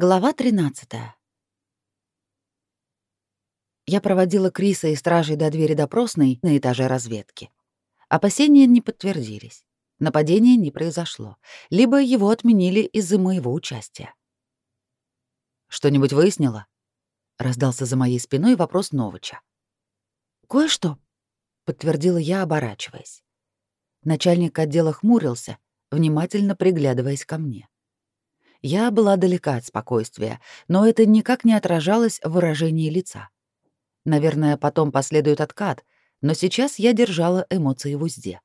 Глава 13. Я проводила Криса и стражей до двери допросной на этаже разведки. Опасения не подтвердились. Нападения не произошло. Либо его отменили из-за моего участия. «Что-нибудь выяснила?» — раздался за моей спиной вопрос Новича. «Кое-что», — подтвердила я, оборачиваясь. Начальник отдела хмурился, внимательно приглядываясь ко мне. Я была далека от спокойствия, но это никак не отражалось в выражении лица. Наверное, потом последует откат, но сейчас я держала эмоции в узде.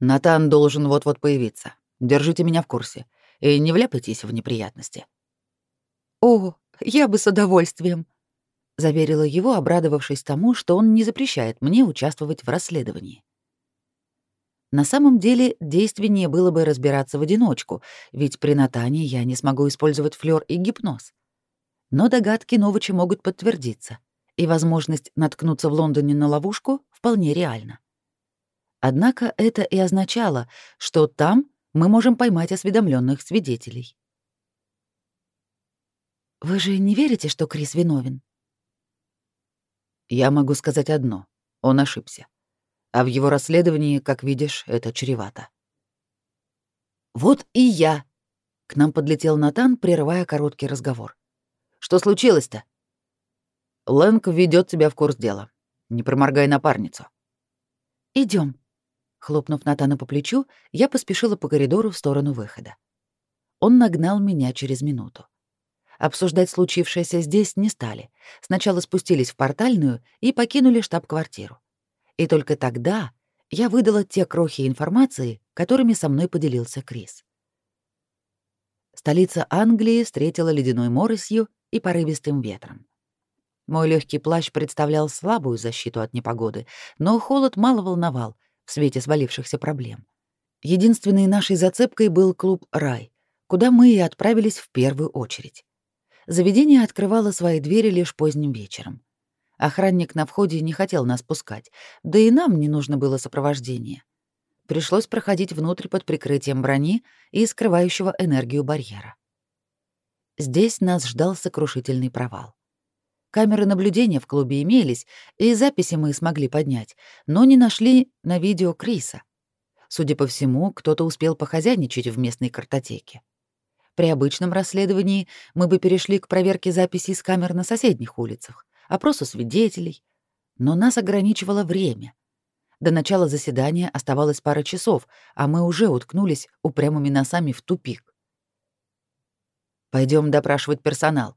«Натан должен вот-вот появиться. Держите меня в курсе и не вляпайтесь в неприятности». «О, я бы с удовольствием», — заверила его, обрадовавшись тому, что он не запрещает мне участвовать в расследовании. На самом деле, действеннее было бы разбираться в одиночку, ведь при Натане я не смогу использовать флёр и гипноз. Но догадки Новича могут подтвердиться, и возможность наткнуться в Лондоне на ловушку вполне реальна. Однако это и означало, что там мы можем поймать осведомленных свидетелей. «Вы же не верите, что Крис виновен?» «Я могу сказать одно. Он ошибся а в его расследовании, как видишь, это чревато. «Вот и я!» — к нам подлетел Натан, прерывая короткий разговор. «Что случилось-то?» «Лэнг ведет тебя в курс дела. Не проморгай напарницу». Идем. Хлопнув Натана по плечу, я поспешила по коридору в сторону выхода. Он нагнал меня через минуту. Обсуждать случившееся здесь не стали. Сначала спустились в портальную и покинули штаб-квартиру. И только тогда я выдала те крохи информации, которыми со мной поделился Крис. Столица Англии встретила ледяной моросью и порывистым ветром. Мой легкий плащ представлял слабую защиту от непогоды, но холод мало волновал в свете свалившихся проблем. Единственной нашей зацепкой был клуб «Рай», куда мы и отправились в первую очередь. Заведение открывало свои двери лишь поздним вечером. Охранник на входе не хотел нас пускать, да и нам не нужно было сопровождение. Пришлось проходить внутрь под прикрытием брони и скрывающего энергию барьера. Здесь нас ждал сокрушительный провал. Камеры наблюдения в клубе имелись, и записи мы смогли поднять, но не нашли на видео Криса. Судя по всему, кто-то успел похозяйничать в местной картотеке. При обычном расследовании мы бы перешли к проверке записей с камер на соседних улицах, опросу свидетелей, но нас ограничивало время. До начала заседания оставалось пара часов, а мы уже уткнулись упрямыми носами в тупик. Пойдем допрашивать персонал.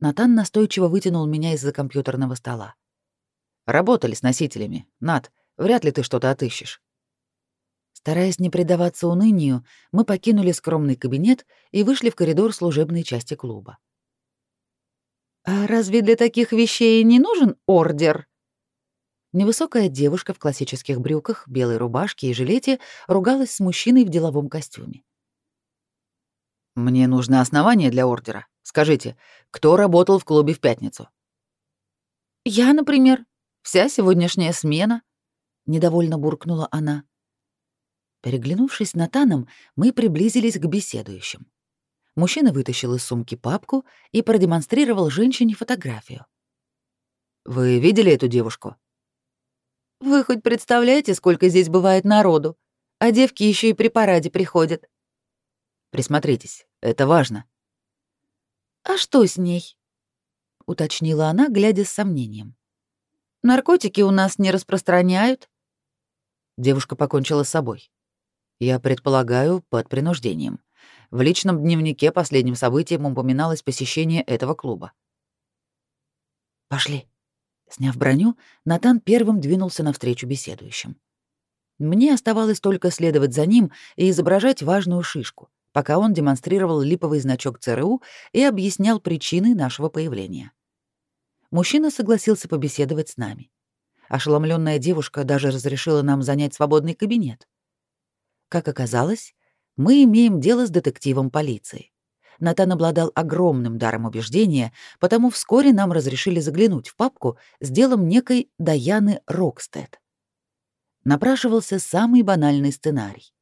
Натан настойчиво вытянул меня из-за компьютерного стола. Работали с носителями. Нат, вряд ли ты что-то отыщешь. Стараясь не предаваться унынию, мы покинули скромный кабинет и вышли в коридор служебной части клуба. «А разве для таких вещей не нужен ордер?» Невысокая девушка в классических брюках, белой рубашке и жилете ругалась с мужчиной в деловом костюме. «Мне нужно основание для ордера. Скажите, кто работал в клубе в пятницу?» «Я, например. Вся сегодняшняя смена», — недовольно буркнула она. Переглянувшись на Таном, мы приблизились к беседующим. Мужчина вытащил из сумки папку и продемонстрировал женщине фотографию. «Вы видели эту девушку?» «Вы хоть представляете, сколько здесь бывает народу? А девки еще и при параде приходят». «Присмотритесь, это важно». «А что с ней?» — уточнила она, глядя с сомнением. «Наркотики у нас не распространяют». Девушка покончила с собой. Я предполагаю, под принуждением. В личном дневнике последним событием упоминалось посещение этого клуба. «Пошли». Сняв броню, Натан первым двинулся навстречу беседующим. Мне оставалось только следовать за ним и изображать важную шишку, пока он демонстрировал липовый значок ЦРУ и объяснял причины нашего появления. Мужчина согласился побеседовать с нами. Ошеломленная девушка даже разрешила нам занять свободный кабинет. Как оказалось, мы имеем дело с детективом полиции. Натан обладал огромным даром убеждения, потому вскоре нам разрешили заглянуть в папку с делом некой Даяны Рокстед. Напрашивался самый банальный сценарий.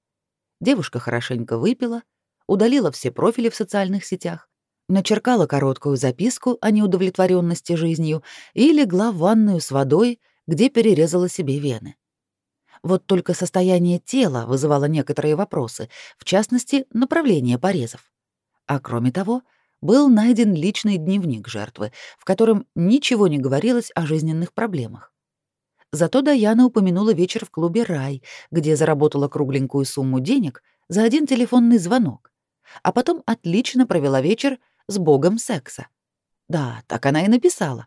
Девушка хорошенько выпила, удалила все профили в социальных сетях, начеркала короткую записку о неудовлетворенности жизнью и легла в ванную с водой, где перерезала себе вены. Вот только состояние тела вызывало некоторые вопросы, в частности, направление порезов. А кроме того, был найден личный дневник жертвы, в котором ничего не говорилось о жизненных проблемах. Зато Даяна упомянула вечер в клубе «Рай», где заработала кругленькую сумму денег за один телефонный звонок, а потом отлично провела вечер с богом секса. Да, так она и написала.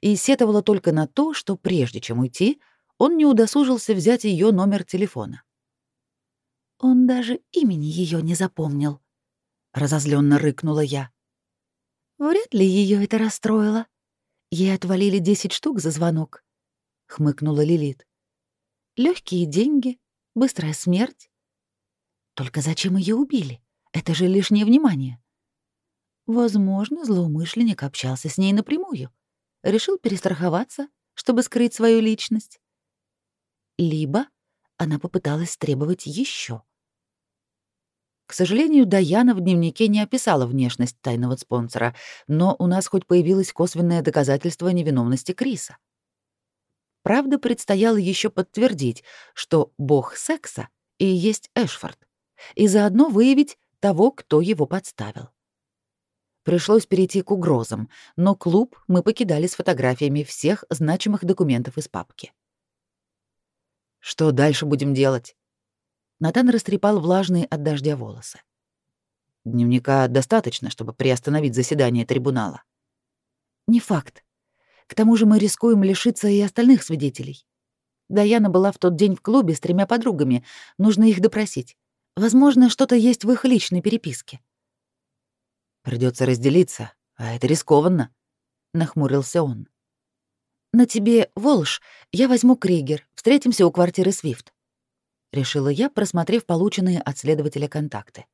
И сетовала только на то, что прежде чем уйти, он не удосужился взять ее номер телефона. «Он даже имени ее не запомнил», — разозленно рыкнула я. «Вряд ли ее это расстроило. Ей отвалили десять штук за звонок», — хмыкнула Лилит. Легкие деньги, быстрая смерть. Только зачем ее убили? Это же лишнее внимание. Возможно, злоумышленник общался с ней напрямую. Решил перестраховаться, чтобы скрыть свою личность. Либо она попыталась требовать еще. К сожалению, Даяна в дневнике не описала внешность тайного спонсора, но у нас хоть появилось косвенное доказательство невиновности Криса. Правда, предстояло еще подтвердить, что бог секса и есть Эшфорд, и заодно выявить того, кто его подставил. Пришлось перейти к угрозам, но клуб мы покидали с фотографиями всех значимых документов из папки. «Что дальше будем делать?» Натан растрепал влажные от дождя волосы. «Дневника достаточно, чтобы приостановить заседание трибунала». «Не факт. К тому же мы рискуем лишиться и остальных свидетелей. Даяна была в тот день в клубе с тремя подругами. Нужно их допросить. Возможно, что-то есть в их личной переписке». Придется разделиться, а это рискованно, нахмурился он. На тебе Волш, я возьму Кригер. Встретимся у квартиры Свифт. Решила я, просмотрев полученные от следователя контакты.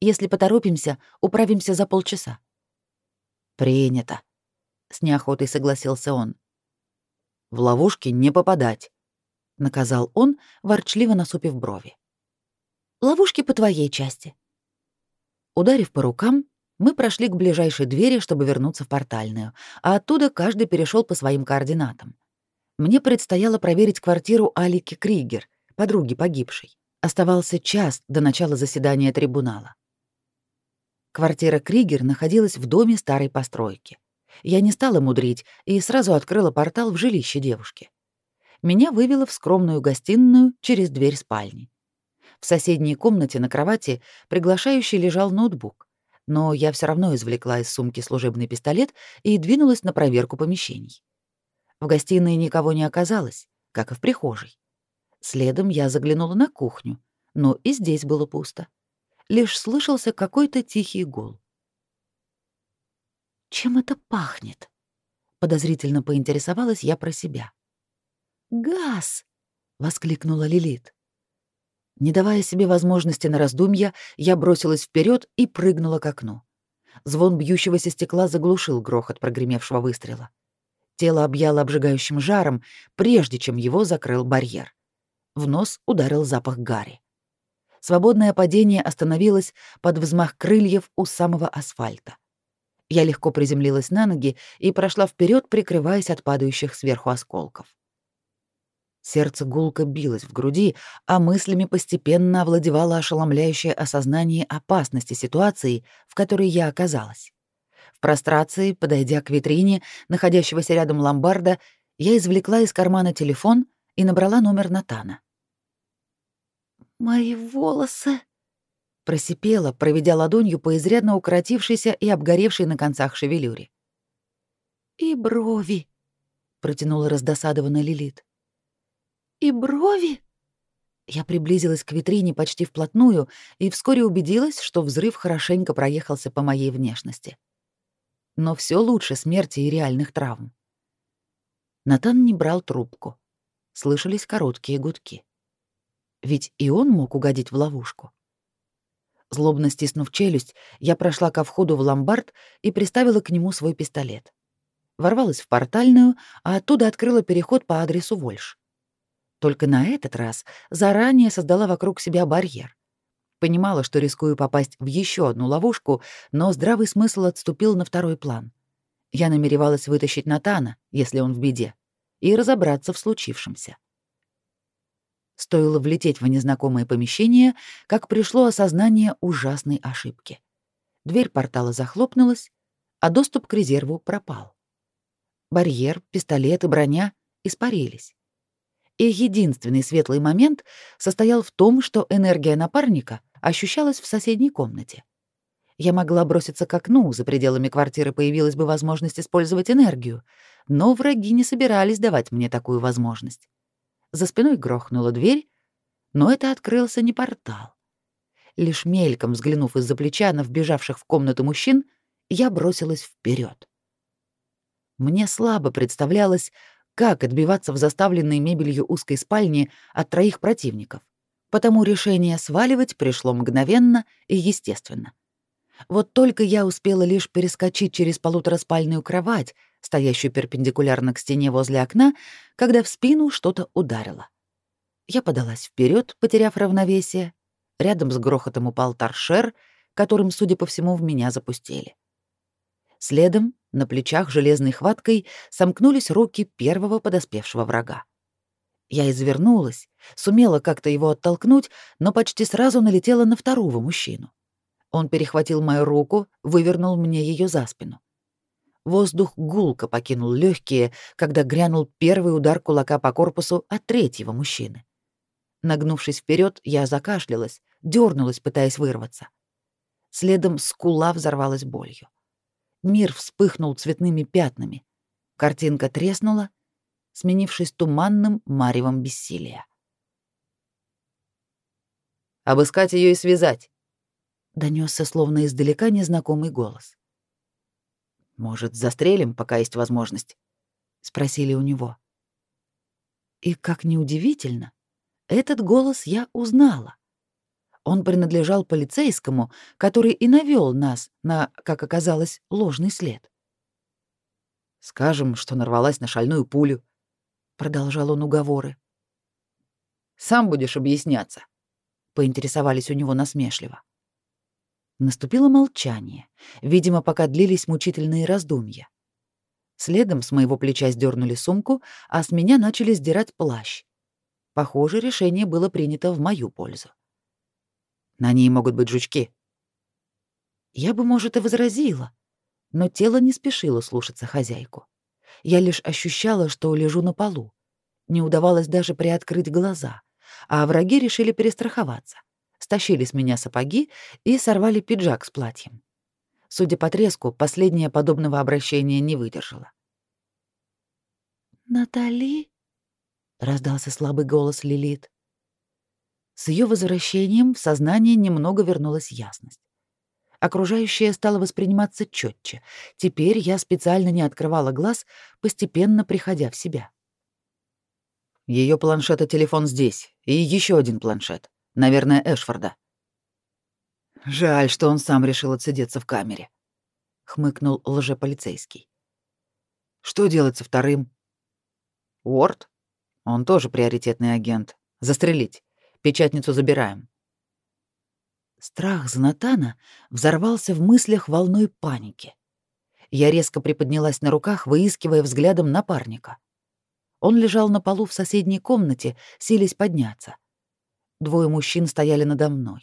Если поторопимся, управимся за полчаса. Принято. С неохотой согласился он. В ловушки не попадать, наказал он, ворчливо насупив брови. Ловушки по твоей части. Ударив по рукам, мы прошли к ближайшей двери, чтобы вернуться в портальную, а оттуда каждый перешел по своим координатам. Мне предстояло проверить квартиру Алики Кригер, подруги погибшей. Оставался час до начала заседания трибунала. Квартира Кригер находилась в доме старой постройки. Я не стала мудрить и сразу открыла портал в жилище девушки. Меня вывело в скромную гостиную через дверь спальни. В соседней комнате на кровати приглашающий лежал ноутбук но я все равно извлекла из сумки служебный пистолет и двинулась на проверку помещений. В гостиной никого не оказалось, как и в прихожей. Следом я заглянула на кухню, но и здесь было пусто. Лишь слышался какой-то тихий гул. «Чем это пахнет?» — подозрительно поинтересовалась я про себя. «Газ!» — воскликнула Лилит. Не давая себе возможности на раздумья, я бросилась вперед и прыгнула к окну. Звон бьющегося стекла заглушил грохот прогремевшего выстрела. Тело объяло обжигающим жаром, прежде чем его закрыл барьер. В нос ударил запах гари. Свободное падение остановилось под взмах крыльев у самого асфальта. Я легко приземлилась на ноги и прошла вперед, прикрываясь от падающих сверху осколков. Сердце гулко билось в груди, а мыслями постепенно овладевало ошеломляющее осознание опасности ситуации, в которой я оказалась. В прострации, подойдя к витрине, находящегося рядом ломбарда, я извлекла из кармана телефон и набрала номер Натана. «Мои волосы!» — просипела, проведя ладонью по изрядно укоротившейся и обгоревшей на концах шевелюре. «И брови!» — протянула раздосадованно Лилит. И брови? Я приблизилась к витрине почти вплотную и вскоре убедилась, что взрыв хорошенько проехался по моей внешности. Но все лучше смерти и реальных травм. Натан не брал трубку. Слышались короткие гудки. Ведь и он мог угодить в ловушку. Злобно стиснув челюсть, я прошла ко входу в ломбард и приставила к нему свой пистолет. Ворвалась в портальную, а оттуда открыла переход по адресу Вольш. Только на этот раз заранее создала вокруг себя барьер. Понимала, что рискую попасть в еще одну ловушку, но здравый смысл отступил на второй план. Я намеревалась вытащить Натана, если он в беде, и разобраться в случившемся. Стоило влететь в незнакомое помещение, как пришло осознание ужасной ошибки. Дверь портала захлопнулась, а доступ к резерву пропал. Барьер, пистолет и броня испарились. И единственный светлый момент состоял в том, что энергия напарника ощущалась в соседней комнате. Я могла броситься к окну, за пределами квартиры появилась бы возможность использовать энергию, но враги не собирались давать мне такую возможность. За спиной грохнула дверь, но это открылся не портал. Лишь мельком взглянув из-за плеча на вбежавших в комнату мужчин, я бросилась вперед. Мне слабо представлялось, как отбиваться в заставленной мебелью узкой спальне от троих противников, потому решение сваливать пришло мгновенно и естественно. Вот только я успела лишь перескочить через полутораспальную кровать, стоящую перпендикулярно к стене возле окна, когда в спину что-то ударило. Я подалась вперед, потеряв равновесие. Рядом с грохотом упал торшер, которым, судя по всему, в меня запустили. Следом на плечах железной хваткой сомкнулись руки первого подоспевшего врага. Я извернулась, сумела как-то его оттолкнуть, но почти сразу налетела на второго мужчину. Он перехватил мою руку, вывернул мне ее за спину. Воздух гулко покинул легкие, когда грянул первый удар кулака по корпусу от третьего мужчины. Нагнувшись вперед, я закашлялась, дернулась, пытаясь вырваться. Следом скула взорвалась болью. Мир вспыхнул цветными пятнами. Картинка треснула, сменившись туманным маревом бессилия. «Обыскать ее и связать!» — донесся словно издалека незнакомый голос. «Может, застрелим, пока есть возможность?» — спросили у него. И, как неудивительно, этот голос я узнала. Он принадлежал полицейскому, который и навёл нас на, как оказалось, ложный след. «Скажем, что нарвалась на шальную пулю», — продолжал он уговоры. «Сам будешь объясняться», — поинтересовались у него насмешливо. Наступило молчание, видимо, пока длились мучительные раздумья. Следом с моего плеча сдернули сумку, а с меня начали сдирать плащ. Похоже, решение было принято в мою пользу. На ней могут быть жучки. Я бы, может, и возразила, но тело не спешило слушаться хозяйку. Я лишь ощущала, что лежу на полу. Не удавалось даже приоткрыть глаза, а враги решили перестраховаться стащили с меня сапоги и сорвали пиджак с платьем. Судя по треску, последнее подобного обращения не выдержало. «Натали?» — раздался слабый голос Лилит. С ее возвращением в сознание немного вернулась ясность. Окружающее стало восприниматься четче. Теперь я специально не открывала глаз, постепенно приходя в себя. Ее планшет и телефон здесь, и еще один планшет. Наверное, Эшфорда. Жаль, что он сам решил отсидеться в камере, хмыкнул лжеполицейский. Что делать со вторым? Уорд? Он тоже приоритетный агент. Застрелить. Печатницу забираем. Страх за Натана взорвался в мыслях волной паники. Я резко приподнялась на руках, выискивая взглядом напарника. Он лежал на полу в соседней комнате, силясь подняться. Двое мужчин стояли надо мной.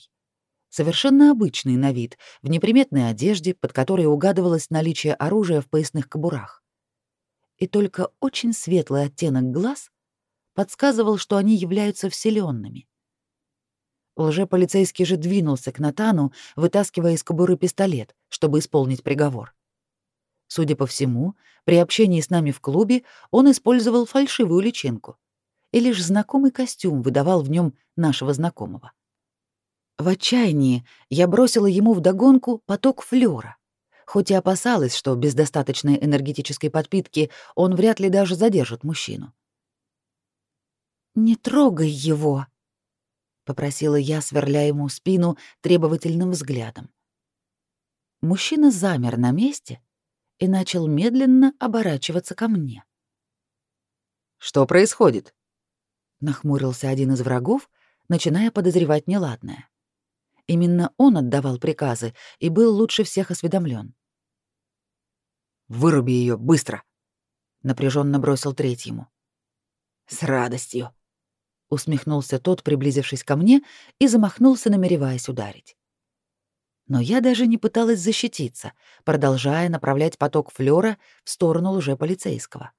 Совершенно обычный на вид, в неприметной одежде, под которой угадывалось наличие оружия в поясных кобурах. И только очень светлый оттенок глаз подсказывал, что они являются вселенными. Лжеполицейский же двинулся к Натану, вытаскивая из кобуры пистолет, чтобы исполнить приговор. Судя по всему, при общении с нами в клубе он использовал фальшивую личинку и лишь знакомый костюм выдавал в нем нашего знакомого. В отчаянии я бросила ему вдогонку поток флёра, хоть и опасалась, что без достаточной энергетической подпитки он вряд ли даже задержит мужчину. «Не трогай его!» — попросила я, сверляя ему спину требовательным взглядом. Мужчина замер на месте и начал медленно оборачиваться ко мне. «Что происходит?» нахмурился один из врагов, начиная подозревать неладное. Именно он отдавал приказы и был лучше всех осведомлен. «Выруби ее быстро!» — напряженно бросил третьему. «С радостью!» — усмехнулся тот, приблизившись ко мне, и замахнулся, намереваясь ударить. Но я даже не пыталась защититься, продолжая направлять поток флёра в сторону лжеполицейского.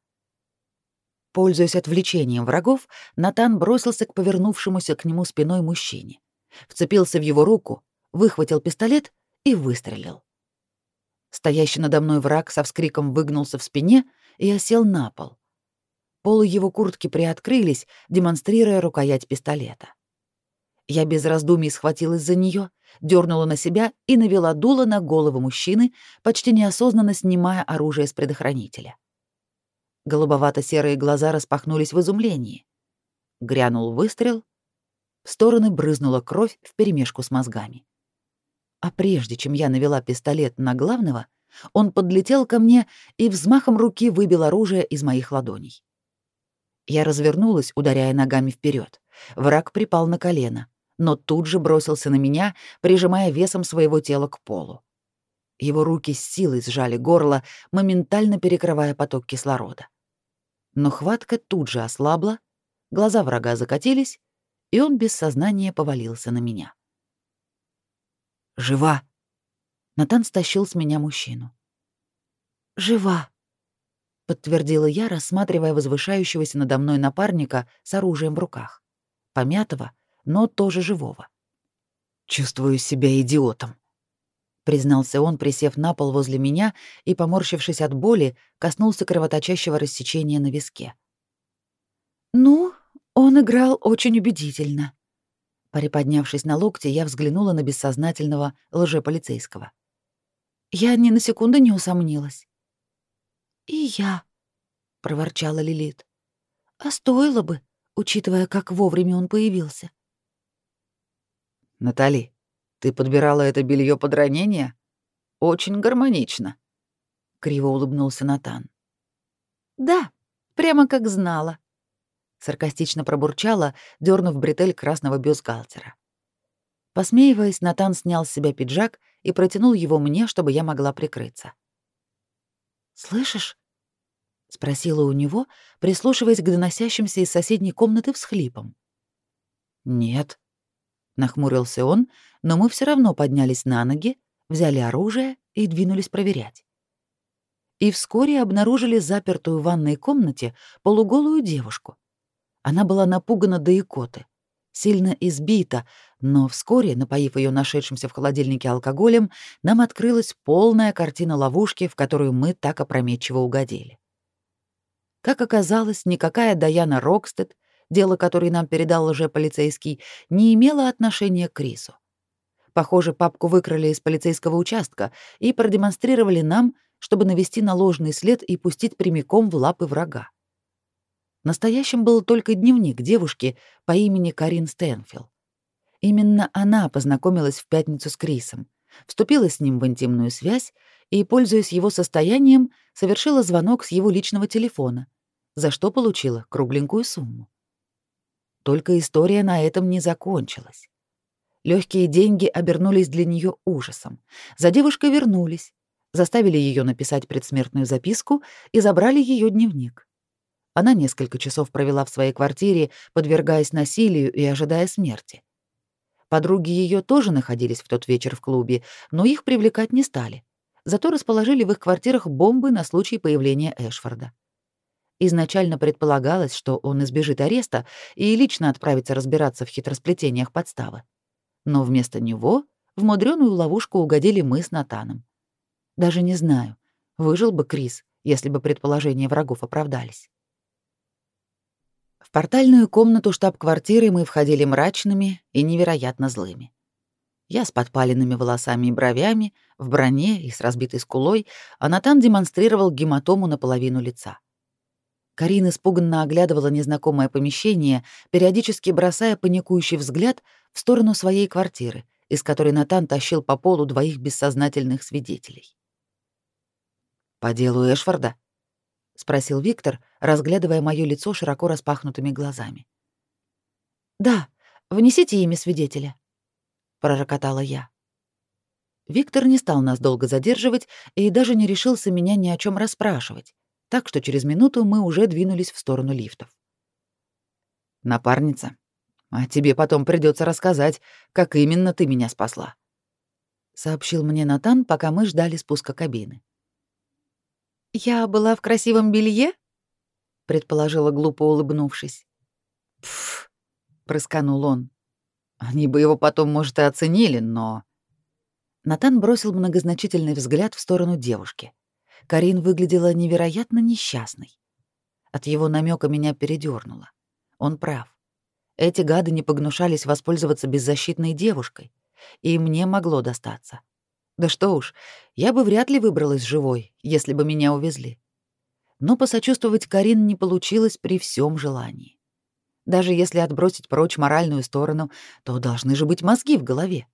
Пользуясь отвлечением врагов, Натан бросился к повернувшемуся к нему спиной мужчине, вцепился в его руку, выхватил пистолет и выстрелил. Стоящий надо мной враг со вскриком выгнулся в спине и осел на пол. Полы его куртки приоткрылись, демонстрируя рукоять пистолета. Я без раздумий схватилась за нее, дернула на себя и навела дуло на голову мужчины, почти неосознанно снимая оружие с предохранителя. Голубовато-серые глаза распахнулись в изумлении. Грянул выстрел. В стороны брызнула кровь вперемешку с мозгами. А прежде чем я навела пистолет на главного, он подлетел ко мне и взмахом руки выбил оружие из моих ладоней. Я развернулась, ударяя ногами вперед. Враг припал на колено но тут же бросился на меня, прижимая весом своего тела к полу. Его руки с силой сжали горло, моментально перекрывая поток кислорода. Но хватка тут же ослабла, глаза врага закатились, и он без сознания повалился на меня. «Жива!» Натан стащил с меня мужчину. «Жива!» — подтвердила я, рассматривая возвышающегося надо мной напарника с оружием в руках. Помятого, но тоже живого. «Чувствую себя идиотом», — признался он, присев на пол возле меня и, поморщившись от боли, коснулся кровоточащего рассечения на виске. «Ну, он играл очень убедительно». Приподнявшись на локте, я взглянула на бессознательного лжеполицейского. Я ни на секунду не усомнилась. «И я», — проворчала Лилит. «А стоило бы, учитывая, как вовремя он появился». Натали, ты подбирала это белье под ранение? Очень гармонично. Криво улыбнулся Натан. Да, прямо как знала. Саркастично пробурчала, дернув бретель красного бюстгальтера. Посмеиваясь, Натан снял с себя пиджак и протянул его мне, чтобы я могла прикрыться. «Слышишь?» — спросила у него, прислушиваясь к доносящимся из соседней комнаты всхлипам. «Нет», Нахмурился он, но мы все равно поднялись на ноги, взяли оружие и двинулись проверять. И вскоре обнаружили запертую в ванной комнате полуголую девушку. Она была напугана до икоты, сильно избита, но вскоре, напоив ее нашедшимся в холодильнике алкоголем, нам открылась полная картина ловушки, в которую мы так опрометчиво угодили. Как оказалось, никакая Даяна Рокстед дело которое нам передал полицейский, не имело отношения к Крису. Похоже, папку выкрали из полицейского участка и продемонстрировали нам, чтобы навести на ложный след и пустить прямиком в лапы врага. Настоящим был только дневник девушки по имени Карин Стэнфилл. Именно она познакомилась в пятницу с Крисом, вступила с ним в интимную связь и, пользуясь его состоянием, совершила звонок с его личного телефона, за что получила кругленькую сумму. Только история на этом не закончилась. Легкие деньги обернулись для нее ужасом. За девушкой вернулись, заставили ее написать предсмертную записку и забрали ее дневник. Она несколько часов провела в своей квартире, подвергаясь насилию и ожидая смерти. Подруги ее тоже находились в тот вечер в клубе, но их привлекать не стали. Зато расположили в их квартирах бомбы на случай появления Эшфорда. Изначально предполагалось, что он избежит ареста и лично отправится разбираться в хитросплетениях подставы. Но вместо него в мудреную ловушку угодили мы с Натаном. Даже не знаю, выжил бы Крис, если бы предположения врагов оправдались. В портальную комнату штаб-квартиры мы входили мрачными и невероятно злыми. Я с подпаленными волосами и бровями, в броне и с разбитой скулой, а Натан демонстрировал гематому наполовину лица. Карина испуганно оглядывала незнакомое помещение, периодически бросая паникующий взгляд в сторону своей квартиры, из которой Натан тащил по полу двоих бессознательных свидетелей. «По делу Эшфорда?» — спросил Виктор, разглядывая моё лицо широко распахнутыми глазами. «Да, внесите имя свидетеля». — пророкотала я. Виктор не стал нас долго задерживать и даже не решился меня ни о чем расспрашивать, так что через минуту мы уже двинулись в сторону лифтов. «Напарница, а тебе потом придется рассказать, как именно ты меня спасла», — сообщил мне Натан, пока мы ждали спуска кабины. «Я была в красивом белье?» — предположила глупо улыбнувшись. «Пф», — прысканул он. «Они бы его потом, может, и оценили, но...» Натан бросил многозначительный взгляд в сторону девушки. Карин выглядела невероятно несчастной. От его намека меня передернуло. Он прав. Эти гады не погнушались воспользоваться беззащитной девушкой, и мне могло достаться. Да что уж, я бы вряд ли выбралась живой, если бы меня увезли. Но посочувствовать Карин не получилось при всем желании. Даже если отбросить прочь моральную сторону, то должны же быть мозги в голове.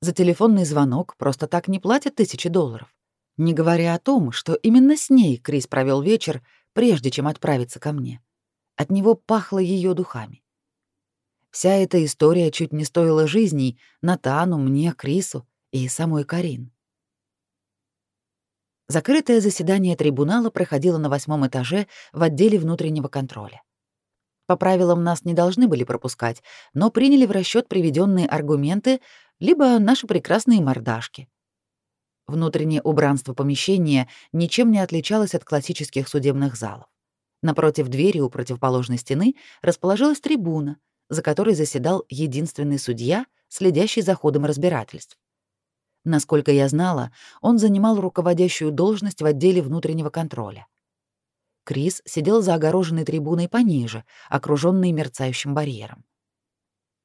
За телефонный звонок просто так не платят тысячи долларов. Не говоря о том, что именно с ней Крис провел вечер, прежде чем отправиться ко мне. От него пахло ее духами. Вся эта история чуть не стоила жизней Натану, мне, Крису и самой Карин. Закрытое заседание трибунала проходило на восьмом этаже в отделе внутреннего контроля. По правилам нас не должны были пропускать, но приняли в расчет приведенные аргументы либо наши прекрасные мордашки. Внутреннее убранство помещения ничем не отличалось от классических судебных залов. Напротив двери у противоположной стены расположилась трибуна, за которой заседал единственный судья, следящий за ходом разбирательств. Насколько я знала, он занимал руководящую должность в отделе внутреннего контроля. Крис сидел за огороженной трибуной пониже, окружённой мерцающим барьером.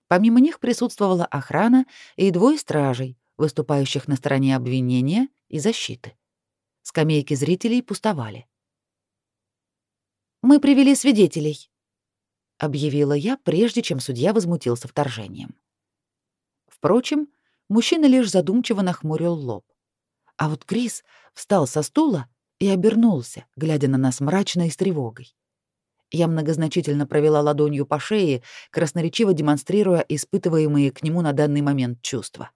Помимо них присутствовала охрана и двое стражей, выступающих на стороне обвинения и защиты. Скамейки зрителей пустовали. «Мы привели свидетелей», — объявила я, прежде чем судья возмутился вторжением. Впрочем, мужчина лишь задумчиво нахмурил лоб. А вот Крис встал со стула и обернулся, глядя на нас мрачно и с тревогой. Я многозначительно провела ладонью по шее, красноречиво демонстрируя испытываемые к нему на данный момент чувства.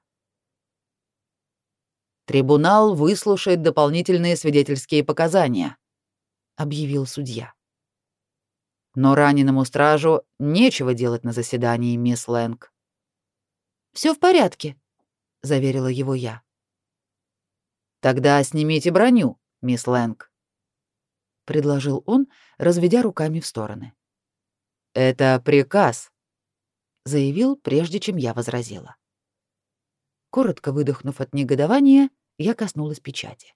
«Трибунал выслушает дополнительные свидетельские показания», — объявил судья. «Но раненому стражу нечего делать на заседании, мисс Лэнг». Все в порядке», — заверила его я. «Тогда снимите броню, мисс Лэнг», — предложил он, разведя руками в стороны. «Это приказ», — заявил, прежде чем я возразила. Коротко выдохнув от негодования, я коснулась печати.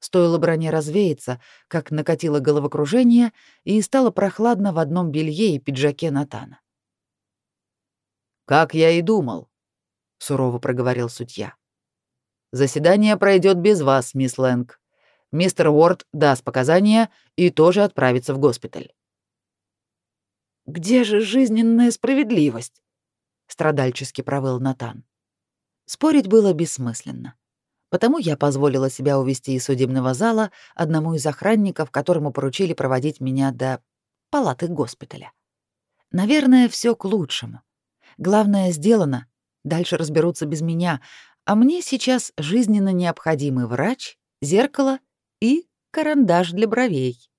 Стоило броне развеяться, как накатило головокружение и стало прохладно в одном белье и пиджаке Натана. «Как я и думал», — сурово проговорил судья. «Заседание пройдет без вас, мисс Лэнг. Мистер Уорд даст показания и тоже отправится в госпиталь». «Где же жизненная справедливость?» — страдальчески провыл Натан. Спорить было бессмысленно. Потому я позволила себя увести из судебного зала одному из охранников, которому поручили проводить меня до палаты госпиталя. Наверное, все к лучшему. Главное сделано, дальше разберутся без меня, а мне сейчас жизненно необходимый врач, зеркало и карандаш для бровей.